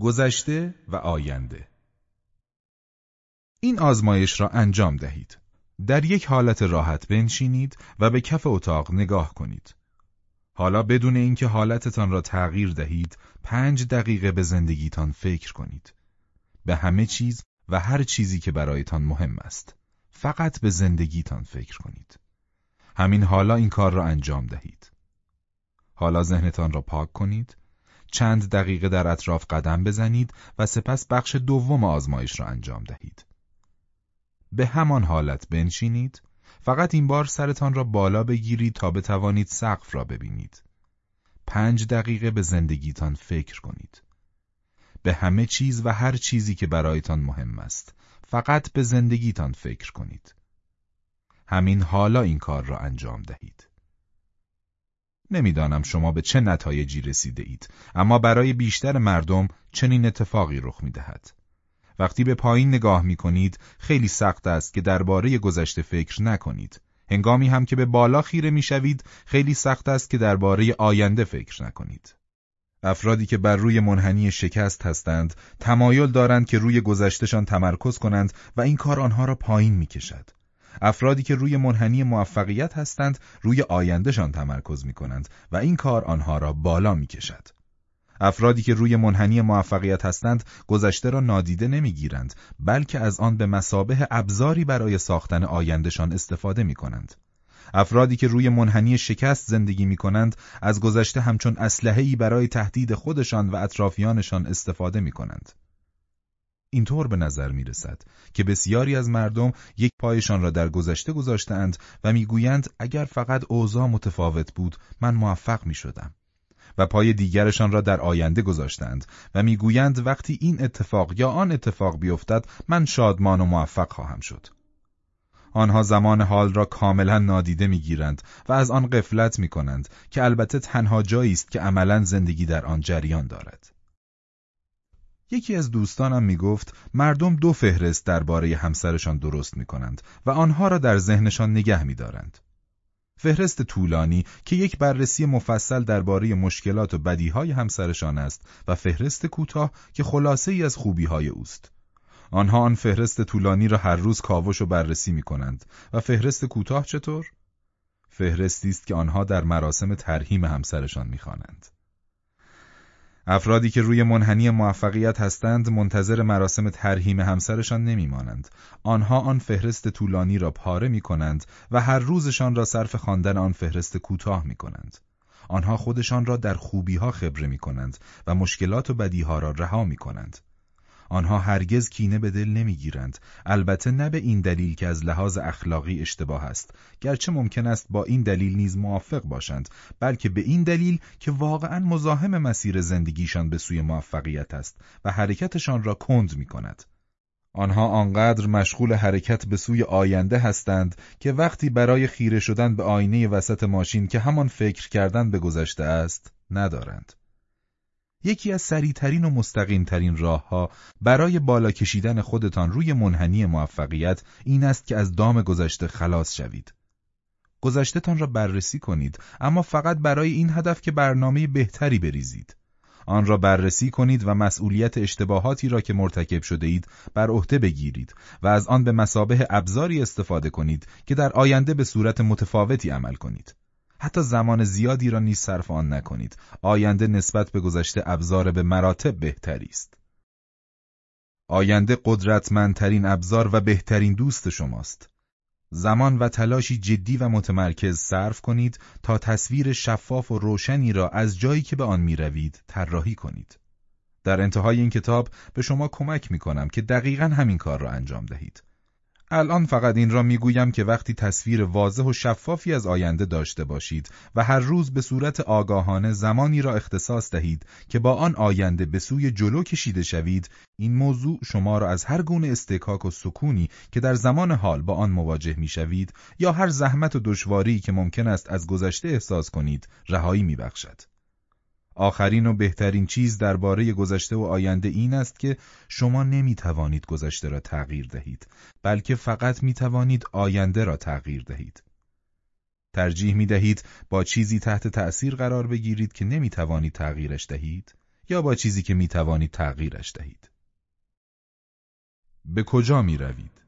گذشته و آینده این آزمایش را انجام دهید. در یک حالت راحت بنشینید و به کف اتاق نگاه کنید. حالا بدون اینکه حالتتان را تغییر دهید، پنج دقیقه به زندگیتان فکر کنید. به همه چیز و هر چیزی که برایتان مهم است. فقط به زندگیتان فکر کنید. همین حالا این کار را انجام دهید. حالا ذهنتان را پاک کنید، چند دقیقه در اطراف قدم بزنید و سپس بخش دوم آزمایش را انجام دهید. به همان حالت بنشینید، فقط این بار سرتان را بالا بگیرید تا بتوانید سقف را ببینید. پنج دقیقه به زندگیتان فکر کنید. به همه چیز و هر چیزی که برایتان مهم است. فقط به زندگیتان فکر کنید. همین حالا این کار را انجام دهید. نمی‌دانم شما به چه نتایجی رسیده اید، اما برای بیشتر مردم چنین اتفاقی رخ می دهد. وقتی به پایین نگاه می کنید، خیلی سخت است که درباره گذشته فکر نکنید. هنگامی هم که به بالا خیره می شوید، خیلی سخت است که درباره آینده فکر نکنید. افرادی که بر روی منحنی شکست هستند، تمایل دارند که روی گذشتهشان تمرکز کنند و این کار آنها را پایین می کشد. افرادی که روی منحنی موفقیت هستند روی آیندهشان تمرکز می کنند و این کار آنها را بالا می کشد. افرادی که روی منحنی موفقیت هستند گذشته را نادیده نمی‌گیرند بلکه از آن به مسابه ابزاری برای ساختن آیندهشان استفاده می کنند. افرادی که روی منحنی شکست زندگی می کنند از گذشته همچون اسلحه‌ای برای تهدید خودشان و اطرافیانشان استفاده می کنند. اینطور به نظر می رسد که بسیاری از مردم یک پایشان را در گذشته گذاشتند و می‌گویند اگر فقط اوضاع متفاوت بود من موفق می شدم. و پای دیگرشان را در آینده گذاشتند و می‌گویند وقتی این اتفاق یا آن اتفاق بیفتد من شادمان و موفق خواهم شد. آنها زمان حال را کاملا نادیده می‌گیرند و از آن قفلت می کنند که البته تنها جایی است که عملا زندگی در آن جریان دارد. یکی از دوستانم می گفت مردم دو فهرست درباره همسرشان درست می کنند و آنها را در ذهنشان نگه می دارند. فهرست طولانی که یک بررسی مفصل درباره مشکلات و بدیهای همسرشان است و فهرست کوتاه که خلاصه ای از خوبیهای اوست. آنها آن فهرست طولانی را هر روز کاوش و بررسی می کنند و فهرست کوتاه چطور؟ فهرستی است که آنها در مراسم ترهیم همسرشان می‌خوانند. افرادی که روی منحنی موفقیت هستند منتظر مراسم ترهیم همسرشان نمیمانند. آنها آن فهرست طولانی را پاره می کنند و هر روزشان را صرف خواندن آن فهرست کوتاه می کنند. آنها خودشان را در خوبی ها خبره می کنند و مشکلات و بدیها را رها می کنند. آنها هرگز کینه به دل نمی‌گیرند البته نه به این دلیل که از لحاظ اخلاقی اشتباه است گرچه ممکن است با این دلیل نیز موافق باشند بلکه به این دلیل که واقعا مزاحم مسیر زندگیشان به سوی موفقیت است و حرکتشان را کند می کند. آنها آنقدر مشغول حرکت به سوی آینده هستند که وقتی برای خیره شدن به آینه وسط ماشین که همان فکر کردن به گذشته است ندارند. یکی از سریعترین و مستقیمترین راهها برای بالا کشیدن خودتان روی منحنی موفقیت این است که از دام گذشته خلاص شوید. گذشتهتان را بررسی کنید اما فقط برای این هدف که برنامه بهتری بریزید. آن را بررسی کنید و مسئولیت اشتباهاتی را که مرتکب شده اید بر عهده بگیرید و از آن به مسابه ابزاری استفاده کنید که در آینده به صورت متفاوتی عمل کنید. حتی زمان زیادی را نیز صرف آن نکنید. آینده نسبت به گذشته ابزار به مراتب بهتری است. آینده قدرتمندترین ابزار و بهترین دوست شماست. زمان و تلاشی جدی و متمرکز صرف کنید تا تصویر شفاف و روشنی را از جایی که به آن می روید طراحی کنید. در انتهای این کتاب به شما کمک می کنم که دقیقا همین کار را انجام دهید. الان فقط این را می‌گویم که وقتی تصویر واضح و شفافی از آینده داشته باشید و هر روز به صورت آگاهانه زمانی را اختصاص دهید که با آن آینده به سوی جلو کشیده شوید این موضوع شما را از هر گونه استکاک و سکونی که در زمان حال با آن مواجه می‌شوید یا هر زحمت و دشواری که ممکن است از گذشته احساس کنید رهایی میبخشد. آخرین و بهترین چیز درباره گذشته و آینده این است که شما نمی توانید گذشته را تغییر دهید بلکه فقط می توانید آینده را تغییر دهید ترجیح می دهید با چیزی تحت تأثیر قرار بگیرید که نمی توانید تغییرش دهید یا با چیزی که می توانید تغییرش دهید. به کجا می روید؟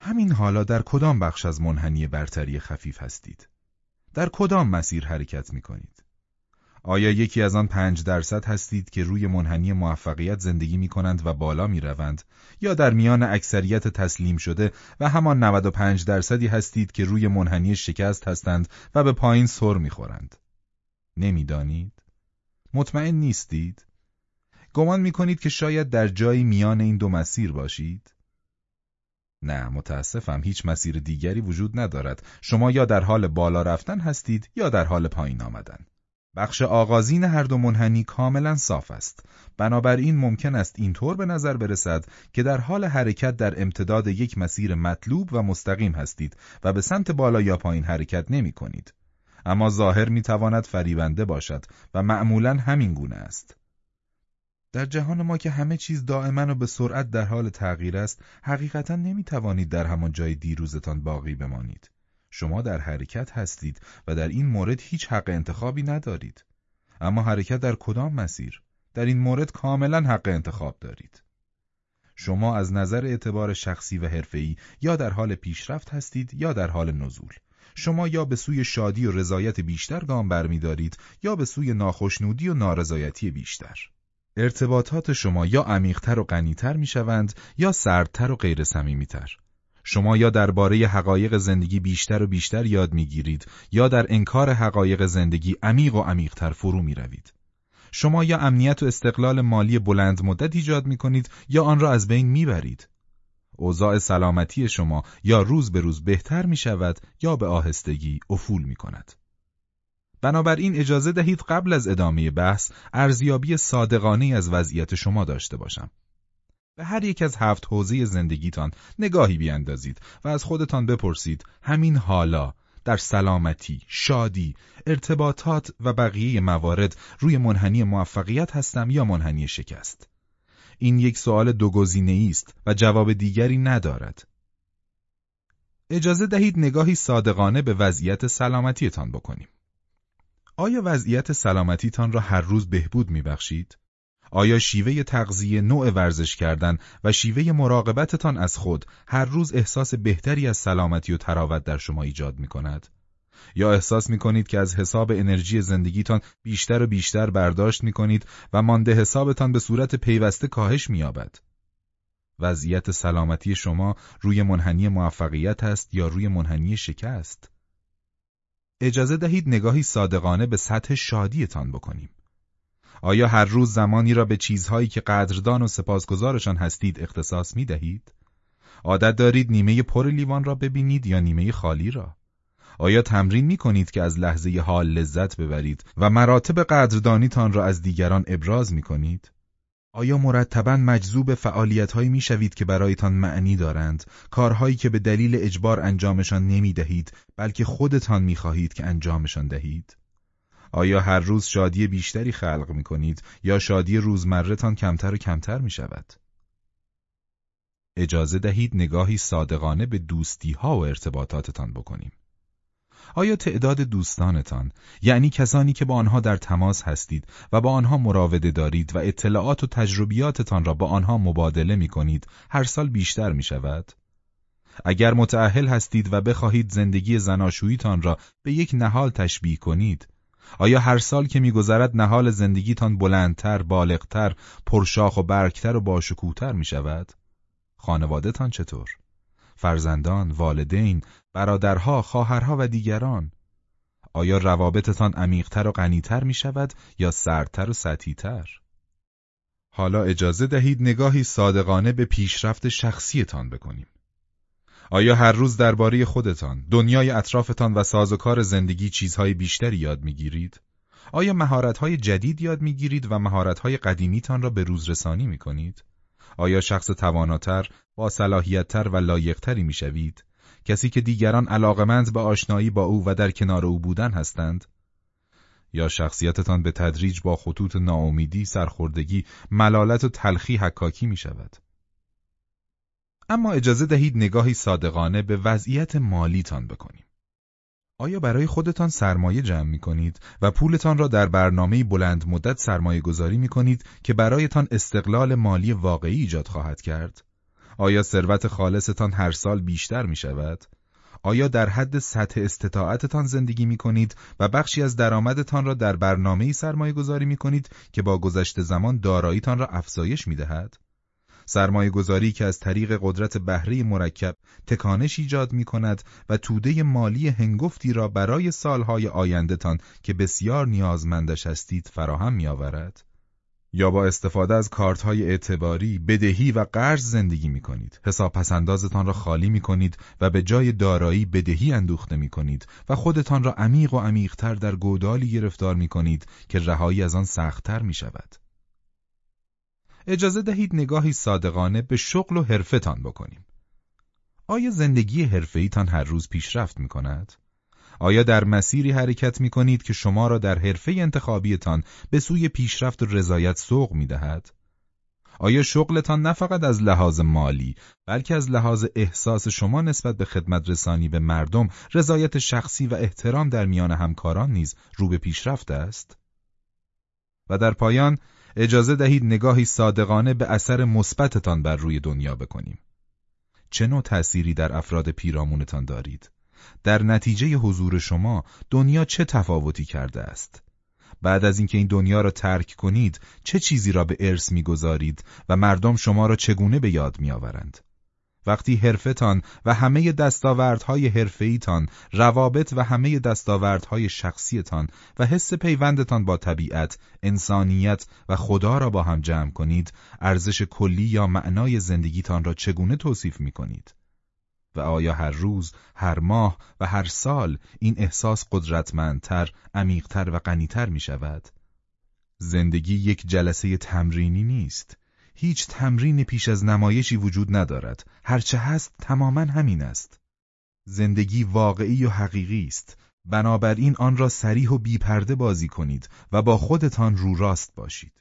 همین حالا در کدام بخش از منحنی برتری خفیف هستید؟ در کدام مسیر حرکت می کنید؟ آیا یکی از آن پنج درصد هستید که روی منحنی موفقیت زندگی می کنند و بالا می روند یا در میان اکثریت تسلیم شده و همان 95 درصدی هستید که روی منحنی شکست هستند و به پایین سر می خورند؟ نمی‌دانید؟ مطمئن نیستید؟ گمان می کنید که شاید در جایی میان این دو مسیر باشید؟ نه متاسفم هیچ مسیر دیگری وجود ندارد شما یا در حال بالا رفتن هستید یا در حال پایین آمدن بخش آغازین هر دو منحنی کاملا صاف است بنابراین ممکن است اینطور به نظر برسد که در حال حرکت در امتداد یک مسیر مطلوب و مستقیم هستید و به سمت بالا یا پایین حرکت نمی کنید. اما ظاهر می تواند فریبنده باشد و معمولا همین گونه است. در جهان ما که همه چیز دائما و به سرعت در حال تغییر است، حقیقتا نمی توانید در همان جای دیروزتان باقی بمانید. شما در حرکت هستید و در این مورد هیچ حق انتخابی ندارید. اما حرکت در کدام مسیر؟ در این مورد کاملا حق انتخاب دارید. شما از نظر اعتبار شخصی و حرفه‌ای یا در حال پیشرفت هستید یا در حال نزول. شما یا به سوی شادی و رضایت بیشتر گام برمیدارید یا به سوی ناخشنودی و نارضایتی بیشتر. ارتباطات شما یا عمیقتر و غنیتر می‌شوند یا سردتر و غیر صمیمیتر. شما یا درباره حقایق زندگی بیشتر و بیشتر یاد می‌گیرید یا در انکار حقایق زندگی عمیق و عمیقتر فرو می‌روید. شما یا امنیت و استقلال مالی بلند مدت ایجاد می کنید یا آن را از بین می‌برید. اوضاع سلامتی شما یا روز به روز بهتر می شود یا به آهستگی افول می کند. بنابراین اجازه دهید قبل از ادامه بحث ارزیابی صادقانه از وضعیت شما داشته باشم. به هر یک از هفت حوزه زندگیتان نگاهی بیاندازید و از خودتان بپرسید همین حالا در سلامتی، شادی، ارتباطات و بقیه موارد روی منحنی موفقیت هستم یا منحنی شکست. این یک سوال دوگزینه است و جواب دیگری ندارد. اجازه دهید نگاهی صادقانه به وضعیت سلامتیتان بکنیم. آیا وضعیت سلامتیتان را هر روز بهبود میبخشید؟ آیا شیوه تغذیه، نوع ورزش کردن و شیوه مراقبتتان از خود هر روز احساس بهتری از سلامتی و تراوت در شما ایجاد می کند؟ یا احساس می کنید که از حساب انرژی زندگیتان بیشتر و بیشتر برداشت می کنید و مانده حسابتان به صورت پیوسته کاهش می یابد؟ وضعیت سلامتی شما روی منحنی موفقیت است یا روی منحنی شکست؟ اجازه دهید نگاهی صادقانه به سطح شادیتان بکنیم. آیا هر روز زمانی را به چیزهایی که قدردان و سپاسگزارشان هستید اختصاص می دهید؟ عادت دارید نیمه پر لیوان را ببینید یا نیمه خالی را؟ آیا تمرین می کنید که از لحظه حال لذت ببرید و مراتب قدردانیتان را از دیگران ابراز می کنید؟ آیا مرتبا مجذوب فعالیتهایی می شوید که برایتان معنی دارند، کارهایی که به دلیل اجبار انجامشان نمی دهید، بلکه خودتان می خواهید که انجامشان دهید؟ آیا هر روز شادی بیشتری خلق می کنید یا شادی روزمرهتان کمتر و کمتر می شود؟ اجازه دهید نگاهی صادقانه به دوستی ها و ارتباطاتتان بکنیم. آیا تعداد دوستانتان یعنی کسانی که با آنها در تماس هستید و با آنها مراوده دارید و اطلاعات و تجربیاتتان را با آنها مبادله می کنید هر سال بیشتر می شود؟ اگر متعهل هستید و بخواهید زندگی زناشوییتان را به یک نهال تشبیه کنید آیا هر سال که میگذرد نهال زندگیتان بلندتر، بالغتر، پرشاخ و برگتر و باشکوهتر می شود؟ خانوادهتان چطور؟ فرزندان، والدین، برادرها، خواهرها و دیگران آیا روابطتان عمیقتر و غنیتر می شود یا سردتر و سطحیتر؟ حالا اجازه دهید نگاهی صادقانه به پیشرفت شخصیتان بکنیم. آیا هر روز درباره خودتان، دنیای اطرافتان و سازوکار زندگی چیزهای بیشتری یاد می‌گیرید؟ آیا مهارت‌های جدید یاد می‌گیرید و مهارت‌های قدیمیتان را به روز رسانی می‌کنید؟ آیا شخص تواناتر، با صلاحیتتر و لایقتری می‌شوید؟ کسی که دیگران علاقمند به آشنایی با او و در کنار او بودن هستند؟ یا شخصیتتان به تدریج با خطوط ناامیدی، سرخوردگی، ملالت و تلخی حکاکی می شود؟ اما اجازه دهید نگاهی صادقانه به وضعیت مالیتان بکنیم. آیا برای خودتان سرمایه جمع می کنید و پولتان را در برنامه بلند مدت سرمایه گذاری می کنید که برایتان استقلال مالی واقعی ایجاد خواهد کرد؟ آیا ثروت خالصتان هر سال بیشتر می شود؟ آیا در حد سطح استطاعتتان زندگی می کنید و بخشی از درآمدتان را در برنامه سرمایه گذاری می کنید که با گذشت زمان داراییتان را افزایش می دهد؟ سرمایه گذاری که از طریق قدرت بهره مرکب تکانش ایجاد می کند و توده مالی هنگفتی را برای سالهای آیندهتان که بسیار نیازمندش هستید فراهم می آورد؟ یا با استفاده از کارت های اعتباری، بدهی و قرض زندگی می کنید. حساب پسندازتان را خالی می کنید و به جای دارایی بدهی اندوخته می کنید و خودتان را عمیق و عمیقتر در گودالی گرفتار می کنید که رهایی از آن سختتر می شود. اجازه دهید نگاهی صادقانه به شغل و حرفتان بکنیم. آیا زندگی حرفه‌ایتان هر روز پیشرفت می کند؟ آیا در مسیری حرکت می کنید که شما را در حرفه انتخابیتان به سوی پیشرفت و رضایت سوق می دهد؟ آیا شغلتان نه فقط از لحاظ مالی بلکه از لحاظ احساس شما نسبت به خدمت رسانی به مردم رضایت شخصی و احترام در میان همکاران نیز رو به پیشرفت است؟ و در پایان اجازه دهید نگاهی صادقانه به اثر مثبتتان بر روی دنیا بکنیم. چه نوع تأثیری در افراد پیرامونتان دارید؟ در نتیجه حضور شما دنیا چه تفاوتی کرده است؟ بعد از اینکه این دنیا را ترک کنید چه چیزی را به ارث می‌گذارید و مردم شما را چگونه به یاد میآورند؟ وقتی حرفتان و همه دستاوردهای حرفهایتان، روابط و همه دستاوردهای شخصیتان و حس پیوندتان با طبیعت، انسانیت و خدا را با هم جمع کنید، ارزش کلی یا معنای زندگیتان را چگونه توصیف می کنید؟ و آیا هر روز، هر ماه و هر سال این احساس قدرتمندتر، عمیقتر و غنیتر می شود؟ زندگی یک جلسه تمرینی نیست. هیچ تمرین پیش از نمایشی وجود ندارد. هرچه هست تماما همین است. زندگی واقعی و حقیقی است. بنابراین آن را سریح و بیپرده بازی کنید و با خودتان رو راست باشید.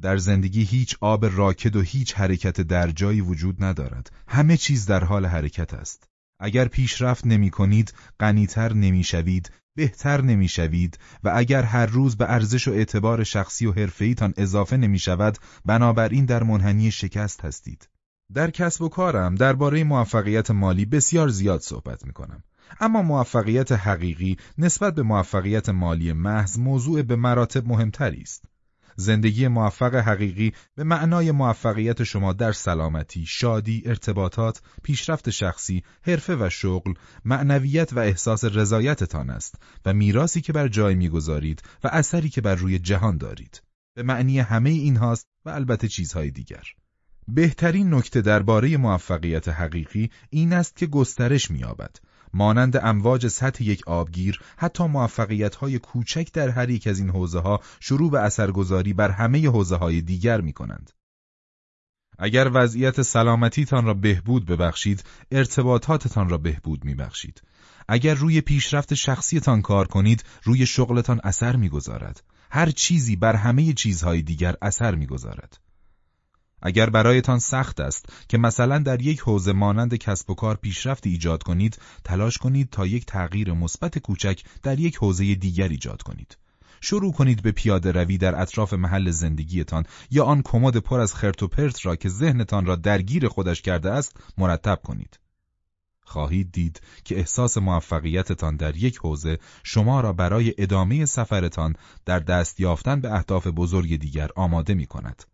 در زندگی هیچ آب راکد و هیچ حرکت در جایی وجود ندارد. همه چیز در حال حرکت است. اگر پیشرفت نمی کنید، غنیتر نمی شوید، بهتر نمی‌شوید و اگر هر روز به ارزش و اعتبار شخصی و حرفه‌ایتان اضافه نمی شود بنابراین در منحنی شکست هستید. در کسب و کارم درباره موفقیت مالی بسیار زیاد صحبت می کنم. اما موفقیت حقیقی نسبت به موفقیت مالی محض موضوع به مراتب مهمتری است. زندگی موفق حقیقی به معنای موفقیت شما در سلامتی، شادی، ارتباطات، پیشرفت شخصی، حرفه و شغل، معنویت و احساس رضایتتان است و میراسی که بر جای می‌گذارید و اثری که بر روی جهان دارید. به معنی همه این هاست و البته چیزهای دیگر. بهترین نکته درباره موفقیت حقیقی این است که گسترش می‌یابد مانند امواج سطح یک آبگیر حتی موفقیت های کوچک در هر یک از این حوزه ها شروع به اثرگذاری بر همه حوزه های دیگر می کنند. اگر وضعیت سلامتیتان را بهبود ببخشید، ارتباطاتتان را بهبود می بخشید. اگر روی پیشرفت شخصیتان کار کنید، روی شغلتان اثر می‌گذارد. هر چیزی بر همه چیزهای دیگر اثر می‌گذارد. اگر برایتان سخت است که مثلا در یک حوزه مانند کسب و کار پیشرفت ایجاد کنید، تلاش کنید تا یک تغییر مثبت کوچک در یک حوزه دیگر ایجاد کنید. شروع کنید به پیاده روی در اطراف محل زندگیتان یا آن کمد پر از خرت و پرت را که ذهنتان را درگیر خودش کرده است مرتب کنید. خواهید دید که احساس موفقیتتان در یک حوزه شما را برای ادامه سفرتان در دست یافتن به اهداف بزرگ دیگر آماده می کند.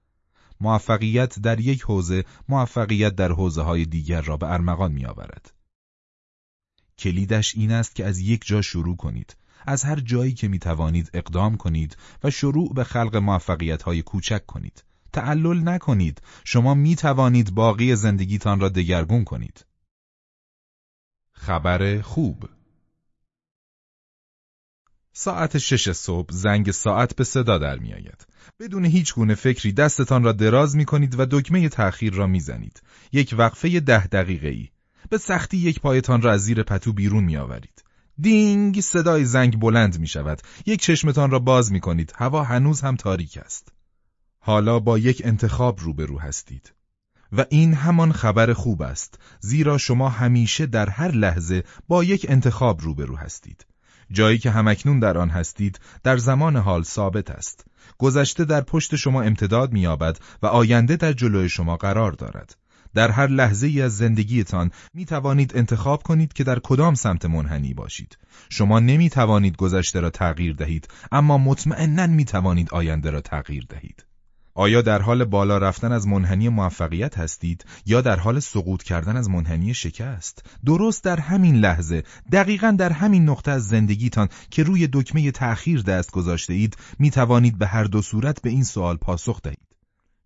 موفقیت در یک حوزه موفقیت در حوزه های دیگر را به ارمغان می آورد. کلیدش این است که از یک جا شروع کنید. از هر جایی که می توانید اقدام کنید و شروع به خلق موفقیت های کوچک کنید. تعلل نکنید. شما می توانید باقی زندگیتان را دگرگون کنید. خبر خوب ساعت شش صبح زنگ ساعت به صدا در می آید. بدون هیچ گونه فکری دستتان را دراز می کنید و دکمه تأخیر را می زنید. یک وقفه ده دقیقه ای. به سختی یک پایتان را از زیر پتو بیرون می آورید. دینگ صدای زنگ بلند می شود. یک چشمتان را باز می کنید. هوا هنوز هم تاریک است. حالا با یک انتخاب روبرو هستید. و این همان خبر خوب است زیرا شما همیشه در هر لحظه با یک انتخاب روبرو هستید جایی که همکنون در آن هستید در زمان حال ثابت است گذشته در پشت شما امتداد می‌یابد و آینده در جلوی شما قرار دارد در هر لحظه ای از زندگیتان می توانید انتخاب کنید که در کدام سمت منحنی باشید. شما نمی توانید گذشته را تغییر دهید، اما مطمئنا می توانید آینده را تغییر دهید. آیا در حال بالا رفتن از منحنی موفقیت هستید یا در حال سقوط کردن از منحنی شکست؟ درست در همین لحظه، دقیقا در همین نقطه از زندگیتان که روی دکمه تأخیر دست گذاشته اید، می توانید به هر دو صورت به این سوال پاسخ دهید.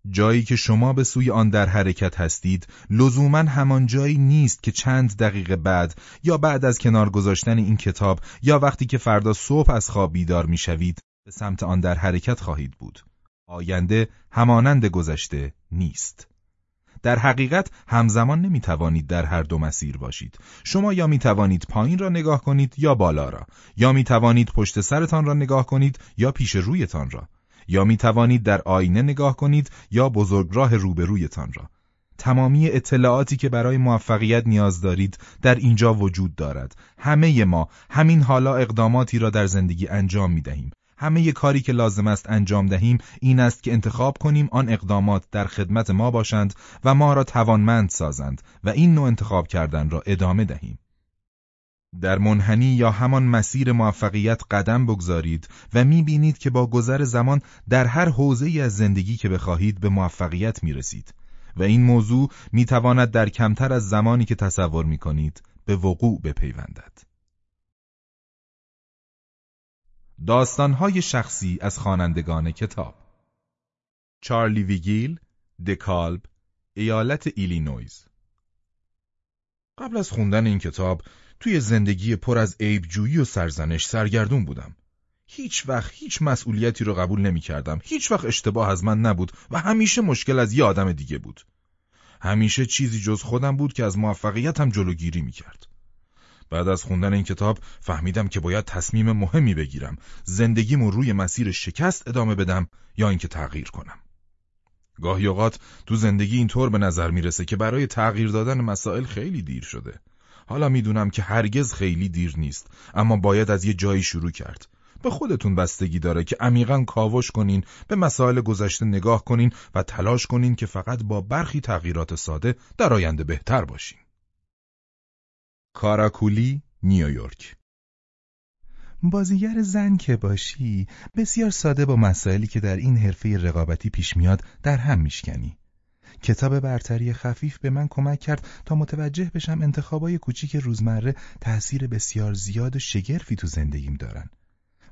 جایی که شما به سوی آن در حرکت هستید لزوما همان جایی نیست که چند دقیقه بعد یا بعد از کنار گذاشتن این کتاب یا وقتی که فردا صبح از خواب بیدار می‌شوید به سمت آن در حرکت خواهید بود آینده همانند گذشته نیست در حقیقت همزمان نمی توانید در هر دو مسیر باشید شما یا می توانید پایین را نگاه کنید یا بالا را یا می توانید پشت سرتان را نگاه کنید یا پیش رویتان را یا می توانید در آینه نگاه کنید یا بزرگراه روبرویتان را. تمامی اطلاعاتی که برای موفقیت نیاز دارید در اینجا وجود دارد. همه ما همین حالا اقداماتی را در زندگی انجام می دهیم. همه کاری که لازم است انجام دهیم این است که انتخاب کنیم آن اقدامات در خدمت ما باشند و ما را توانمند سازند و این نوع انتخاب کردن را ادامه دهیم. در منحنی یا همان مسیر موفقیت قدم بگذارید و می‌بینید که با گذر زمان در هر حوزه ای از زندگی که بخواهید به موفقیت می‌رسید و این موضوع می‌تواند در کمتر از زمانی که تصور می‌کنید به وقوع بپیوندد. داستانهای شخصی از خوانندگان کتاب چارلی ویگیل، دکالب، ایالت ایلینویز قبل از خوندن این کتاب توی زندگی پر از عیبجویی و سرزنش سرگردون بودم. هیچ وقت هیچ مسئولیتی رو قبول نمی کردم. هیچ وقت اشتباه از من نبود و همیشه مشکل از یه آدم دیگه بود. همیشه چیزی جز خودم بود که از موفقیتم جلوگیری می کرد. بعد از خوندن این کتاب فهمیدم که باید تصمیم مهمی بگیرم. زندگیمو روی مسیر شکست ادامه بدم یا اینکه تغییر کنم. گاهی اوقات تو زندگی اینطور به نظر می‌رسه که برای تغییر دادن مسائل خیلی دیر شده. حالا می‌دونم که هرگز خیلی دیر نیست اما باید از یه جایی شروع کرد به خودتون بستگی داره که عمیقا کاوش کنین به مسائل گذشته نگاه کنین و تلاش کنین که فقط با برخی تغییرات ساده در آینده بهتر باشین کاراکولی نیویورک بازیگر زن که باشی بسیار ساده با مسائلی که در این حرفه رقابتی پیش میاد در هم میشکنی کتاب برتری خفیف به من کمک کرد تا متوجه بشم انتخابای کوچیک روزمره تأثیر بسیار زیاد و شگرفی تو زندگیم دارن.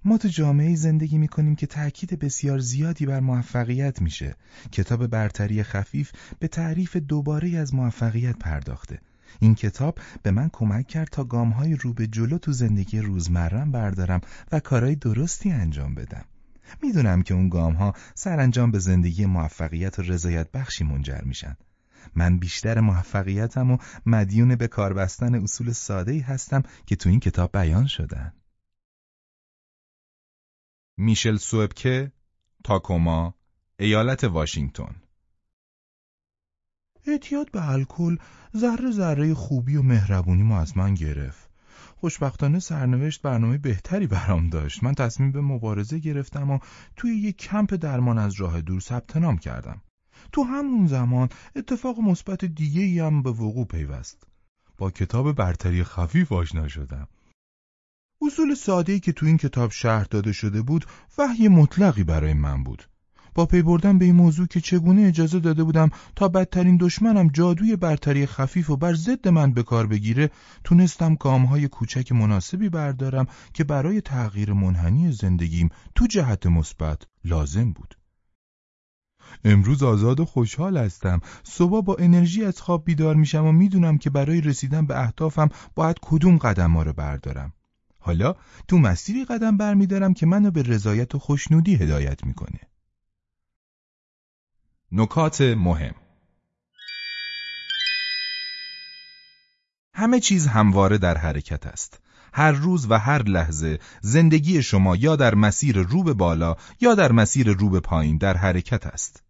ما تو جامعه زندگی می‌کنیم که تأکید بسیار زیادی بر موفقیت میشه. کتاب برتری خفیف به تعریف دوباره از موفقیت پرداخته. این کتاب به من کمک کرد تا گامهای رو به جلو تو زندگی روزمرم بردارم و کارهای درستی انجام بدم. می‌دونم که اون گام ها سرانجام به زندگی موفقیت و رضایت بخشی منجر میشن. من بیشتر موفقیتم و مدیون به کار بستن اصول ساده ای هستم که تو این کتاب بیان شدن. میشل سوبکه، تاکوما، ایالت واشنگتن اعتیاد به الکل ذره ذره خوبی و مهربونی ما از من گرفت. خوشبختانه سرنوشت برنامه بهتری برام داشت. من تصمیم به مبارزه گرفتم و توی یک کمپ درمان از راه دور ثبت نام کردم. تو همون زمان اتفاق مثبت دیگه هم به وقوع پیوست. با کتاب برتری خفیف آشنا شدم. اصول ساده‌ای که تو این کتاب شرح داده شده بود وحی مطلقی برای من بود. با پی بردن به این موضوع که چگونه اجازه داده بودم تا بدترین دشمنم جادوی برتری خفیف و بر ضد من به کار بگیره تونستم گامهای کوچک مناسبی بردارم که برای تغییر منحنی زندگیم تو جهت مثبت لازم بود. امروز آزاد و خوشحال هستم. صبح با انرژی از خواب بیدار میشم و می‌دونم که برای رسیدن به اهدافم باید کدوم قدم ها رو بردارم. حالا تو مسیری قدم برمیدارم که منو به رضایت و خوشنودی هدایت می‌کنه. نکات مهم همه چیز همواره در حرکت است. هر روز و هر لحظه زندگی شما یا در مسیر رو به بالا یا در مسیر رو به پایین در حرکت است.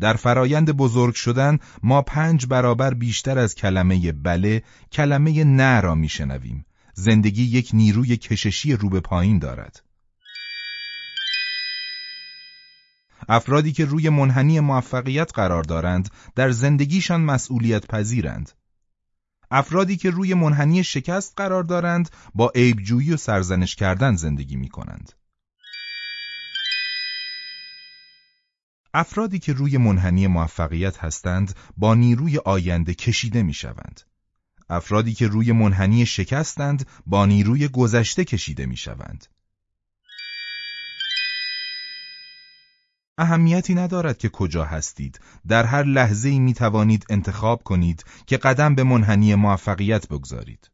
در فرایند بزرگ شدن ما پنج برابر بیشتر از کلمه بله کلمه نه را میشنویم. زندگی یک نیروی کششی رو به پایین دارد. افرادی که روی منحنی موفقیت قرار دارند در زندگیشان مسئولیت پذیرند. افرادی که روی منحنی شکست قرار دارند با عیبجویی و سرزنش کردن زندگی می کنند. افرادی که روی منحنی موفقیت هستند با نیروی آینده کشیده می شوند. افرادی که روی منحنی شکستند با نیروی گذشته کشیده می شوند. اهمیتی ندارد که کجا هستید. در هر لحظه می توانید انتخاب کنید که قدم به منحنی موفقیت بگذارید.